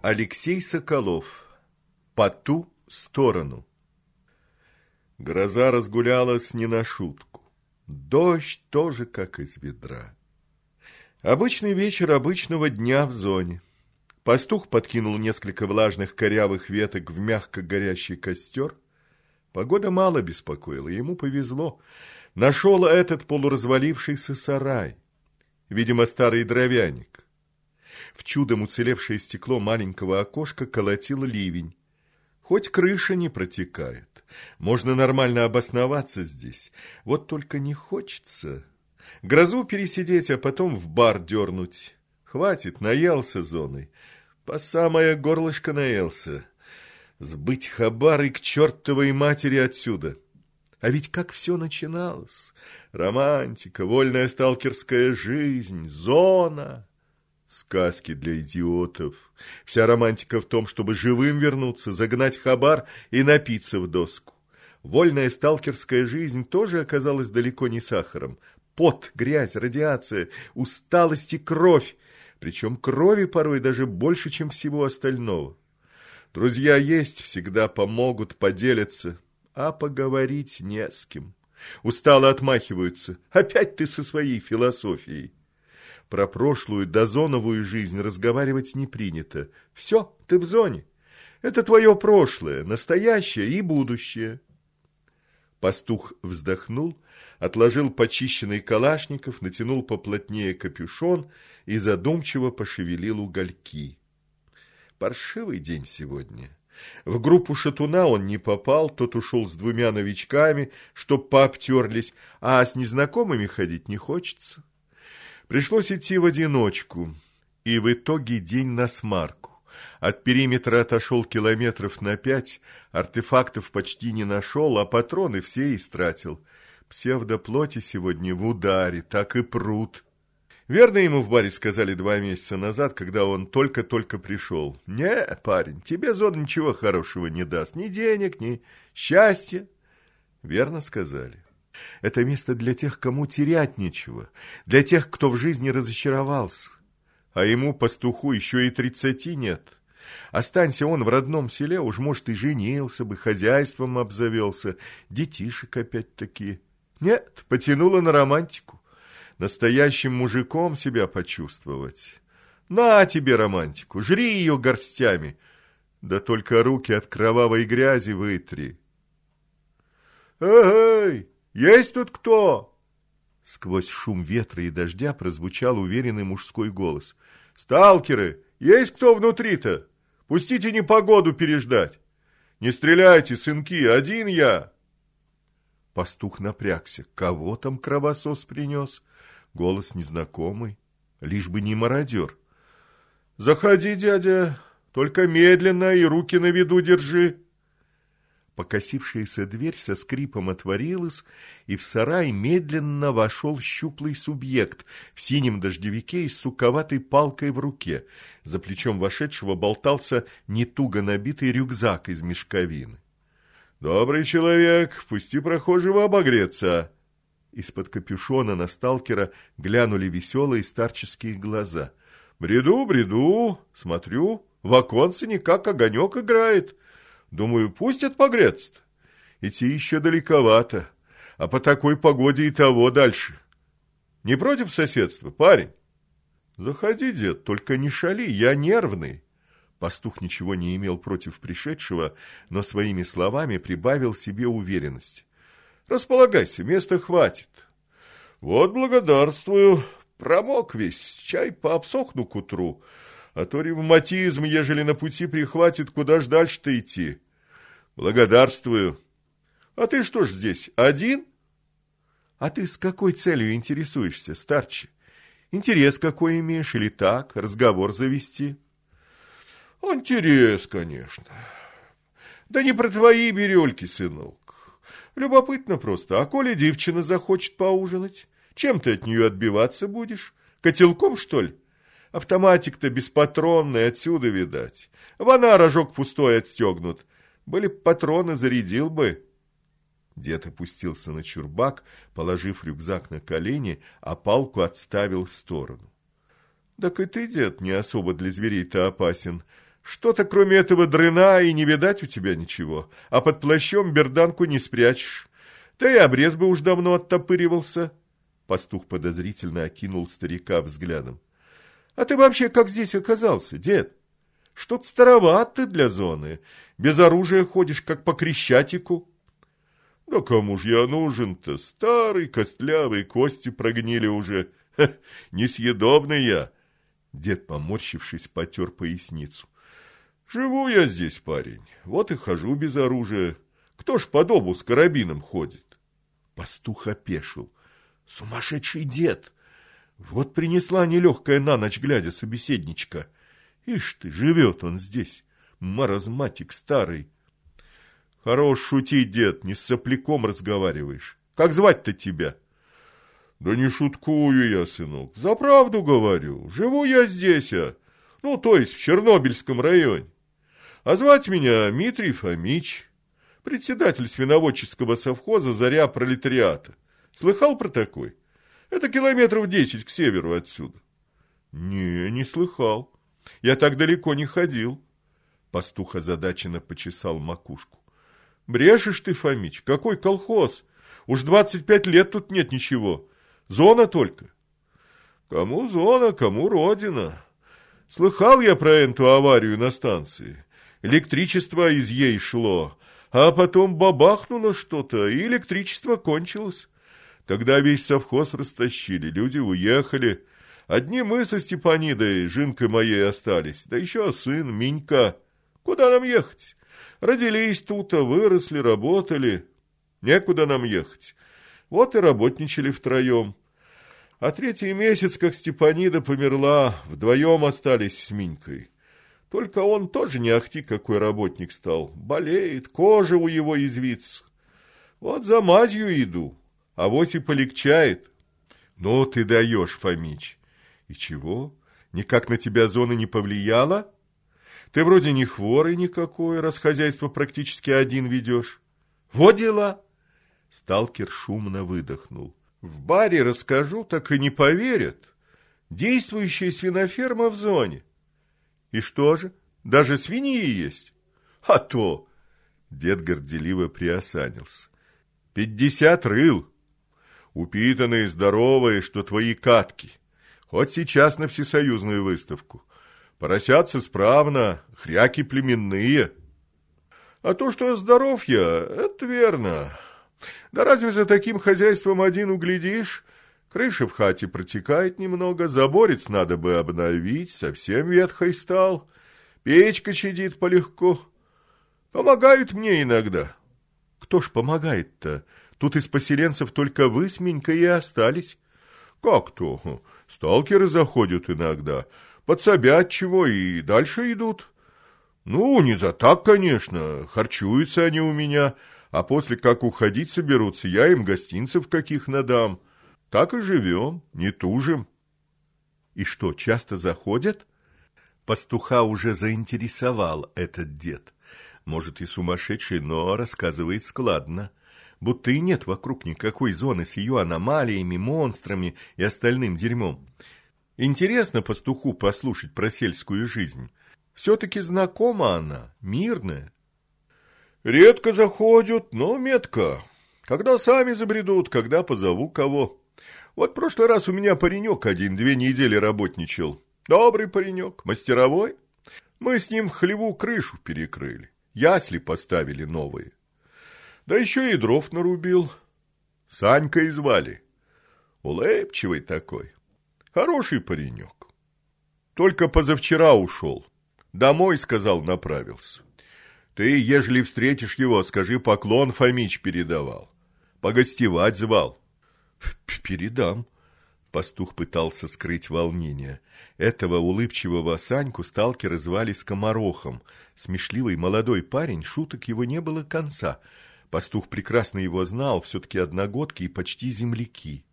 Алексей Соколов. По ту сторону. Гроза разгулялась не на шутку. Дождь тоже как из ведра. Обычный вечер обычного дня в зоне. Пастух подкинул несколько влажных корявых веток в мягко горящий костер. Погода мало беспокоила, ему повезло. Нашел этот полуразвалившийся сарай. Видимо, старый дровяник. В чудом уцелевшее стекло маленького окошка колотил ливень. Хоть крыша не протекает. Можно нормально обосноваться здесь. Вот только не хочется. Грозу пересидеть, а потом в бар дернуть. Хватит, наелся зоной. По самое горлышко наелся. Сбыть хабары к чертовой матери отсюда. А ведь как все начиналось. Романтика, вольная сталкерская жизнь, зона. Сказки для идиотов. Вся романтика в том, чтобы живым вернуться, загнать хабар и напиться в доску. Вольная сталкерская жизнь тоже оказалась далеко не сахаром. Пот, грязь, радиация, усталость и кровь. Причем крови порой даже больше, чем всего остального. Друзья есть, всегда помогут, поделятся, а поговорить не с кем. Устало отмахиваются. Опять ты со своей философией. Про прошлую дозоновую жизнь разговаривать не принято. Все, ты в зоне. Это твое прошлое, настоящее и будущее. Пастух вздохнул, отложил почищенный калашников, натянул поплотнее капюшон и задумчиво пошевелил угольки. Паршивый день сегодня. В группу шатуна он не попал, тот ушел с двумя новичками, чтоб пообтерлись, а с незнакомыми ходить не хочется. Пришлось идти в одиночку, и в итоге день на смарку. От периметра отошел километров на пять, артефактов почти не нашел, а патроны все истратил. Псевдоплоти сегодня в ударе, так и прут. Верно ему в баре сказали два месяца назад, когда он только-только пришел. Не, парень, тебе зона ничего хорошего не даст, ни денег, ни счастья. Верно сказали. Это место для тех, кому терять нечего, для тех, кто в жизни разочаровался. А ему, пастуху, еще и тридцати нет. Останься он в родном селе, уж, может, и женился бы, хозяйством обзавелся, детишек опять-таки. Нет, потянуло на романтику. Настоящим мужиком себя почувствовать. На тебе романтику, жри ее горстями, да только руки от кровавой грязи вытри. «Эй, есть тут кто?» Сквозь шум ветра и дождя прозвучал уверенный мужской голос. «Сталкеры, есть кто внутри-то? Пустите непогоду переждать. Не стреляйте, сынки, один я!» Пастух напрягся. Кого там кровосос принес? Голос незнакомый, лишь бы не мародер. «Заходи, дядя, только медленно и руки на виду держи!» Покосившаяся дверь со скрипом отворилась, и в сарай медленно вошел щуплый субъект в синем дождевике и с суковатой палкой в руке. За плечом вошедшего болтался нетуго набитый рюкзак из мешковины. «Добрый человек, пусти прохожего обогреться!» Из-под капюшона на сталкера глянули веселые старческие глаза. «Бреду, бреду, смотрю, в оконце никак огонек играет». Думаю, пустят погреться-то. Идти еще далековато, а по такой погоде и того дальше. Не против соседства, парень? Заходи, дед, только не шали, я нервный. Пастух ничего не имел против пришедшего, но своими словами прибавил себе уверенность. Располагайся, места хватит. Вот благодарствую. Промок весь, чай пообсохну к утру. А то ревматизм, ежели на пути прихватит, куда ж дальше-то идти? Благодарствую. А ты что ж здесь, один? А ты с какой целью интересуешься, старче? Интерес какой имеешь или так, разговор завести? Интерес, конечно. Да не про твои бирюльки, сынок. Любопытно просто, а коли девчина захочет поужинать, чем ты от нее отбиваться будешь? Котелком, что ли? Автоматик-то беспатронный, отсюда видать. Вона рожок пустой отстегнут. Были патроны, зарядил бы. Дед опустился на чурбак, положив рюкзак на колени, а палку отставил в сторону. — Так и ты, дед, не особо для зверей-то опасен. Что-то кроме этого дрына и не видать у тебя ничего, а под плащом берданку не спрячешь. Да и обрез бы уж давно оттопыривался. Пастух подозрительно окинул старика взглядом. А ты вообще как здесь оказался, дед? Что-то староват ты для зоны. Без оружия ходишь, как по крещатику. Да кому ж я нужен-то? Старый, костлявый, кости прогнили уже. Ха, несъедобный я. Дед, поморщившись, потер поясницу. Живу я здесь, парень, вот и хожу без оружия. Кто ж по добу с карабином ходит? Пастух опешил. Сумасшедший дед! Вот принесла нелегкая на ночь глядя собеседничка. Ишь ты, живет он здесь, маразматик старый. Хорош шутить, дед, не с сопляком разговариваешь. Как звать-то тебя? Да не шуткую я, сынок, за правду говорю. Живу я здесь, а, ну, то есть в Чернобыльском районе. А звать меня Митрий Фомич, председатель свиноводческого совхоза «Заря пролетариата». Слыхал про такой? Это километров десять к северу отсюда. Не, не слыхал. Я так далеко не ходил. Пастух озадаченно почесал макушку. Брешешь ты, Фомич, какой колхоз? Уж двадцать пять лет тут нет ничего. Зона только. Кому зона, кому родина. Слыхал я про эту аварию на станции электричество из ей шло, а потом бабахнуло что-то, и электричество кончилось. Тогда весь совхоз растащили, люди уехали. Одни мы со Степанидой, жинкой моей, остались, да еще сын, Минька. Куда нам ехать? Родились тут, а выросли, работали. Некуда нам ехать. Вот и работничали втроем. А третий месяц, как Степанида померла, вдвоем остались с Минькой. Только он тоже не ахти какой работник стал. Болеет, кожа у его извится. Вот за мазью иду, а вось и полегчает. Ну, ты даешь, Фомич. И чего? Никак на тебя зона не повлияла? Ты вроде не хворый никакой, раз хозяйство практически один ведешь. Вот дела. Сталкер шумно выдохнул. В баре расскажу, так и не поверят. Действующая свиноферма в зоне. И что же, даже свиньи есть? А то! Дед горделиво приосанился. Пятьдесят рыл. Упитанные, здоровые, что твои катки. Хоть сейчас на всесоюзную выставку. Поросятся справно, хряки племенные. А то, что здоров я, это верно. Да разве за таким хозяйством один углядишь? Крыша в хате протекает немного, заборец надо бы обновить, совсем ветхой стал. Печка чадит полегко. Помогают мне иногда. Кто ж помогает-то? Тут из поселенцев только вы с Минькой и остались. Как-то? Сталкеры заходят иногда, подсобят чего и дальше идут. Ну, не за так, конечно, харчуются они у меня, а после как уходить соберутся, я им гостинцев каких надам. Так и живем, не тужим. И что, часто заходят? Пастуха уже заинтересовал этот дед. Может, и сумасшедший, но рассказывает складно. Будто и нет вокруг никакой зоны с ее аномалиями, монстрами и остальным дерьмом. Интересно пастуху послушать про сельскую жизнь. Все-таки знакома она, мирная. Редко заходят, но метко. Когда сами забредут, когда позову кого. Вот прошлый раз у меня паренек один две недели работничал. Добрый паренек, мастеровой. Мы с ним в хлеву крышу перекрыли. Ясли поставили новые. Да еще и дров нарубил. Санькой звали. Улыбчивый такой. Хороший паренек. Только позавчера ушел. Домой, сказал, направился. Ты, ежели встретишь его, скажи, поклон Фомич передавал. Погостевать звал. «Передам». Пастух пытался скрыть волнение. Этого улыбчивого Саньку сталкеры звали Скоморохом. Смешливый молодой парень, шуток его не было конца. Пастух прекрасно его знал, все-таки одногодки и почти земляки.